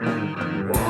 Wow.